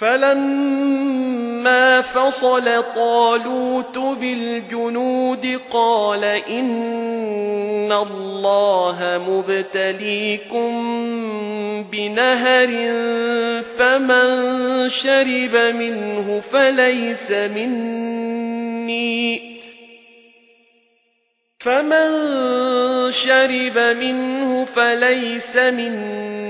فَلَمَّا فَصَلَ طَالُوتُ بِالْجُنُودِ قَالَ إِنَّ اللَّهَ مُبْتَلِيكُم بِنَهَرٍ فَمَن شَرِبَ مِنْهُ فَلَيْسَ مِنِّي فَمَن شَرِبَ مِنْهُ فَلَيْسَ مِنِّي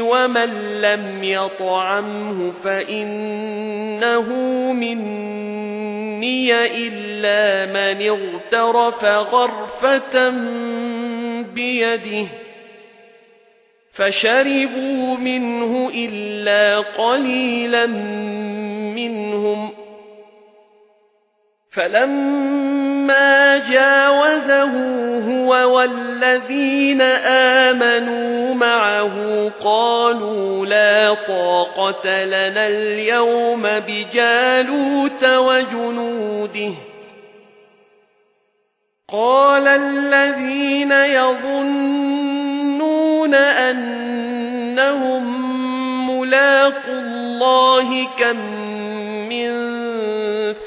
وَمَن لَّمْ يَطْعَمْهُ فَإِنَّهُ مِنِّي إِلَّا مَنِ اغْتَرَفَ غَرْفَةً بِيَدِهِ فَشَرِبُوا مِنْهُ إِلَّا قَلِيلًا مِنْهُمْ فَلَمَّا جَاوَزَهُ هُوَ وَالَّذِينَ آمَنُوا مَعَهُ قَالُوا لَا طَاقَةَ لَنَا الْيَوْمَ بِجَالُوتَ وَجُنُودِهِ. قَالَ الَّذِينَ يَظُنُّونَ أَنَّهُم مُّلَاقُو اللَّهِ كَم مِّن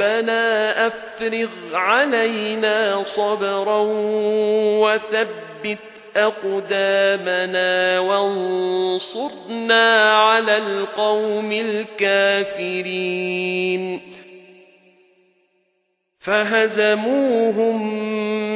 رَبَّنَا أَفْرِغْ عَلَيْنَا صَبْرًا وَثَبِّتْ أَقْدَامَنَا وَانصُرْنَا عَلَى الْقَوْمِ الْكَافِرِينَ. فَهَزَمُوهُم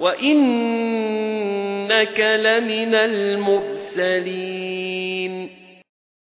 وَإِنَّكَ لَمِنَ الْمُرْسَلِينَ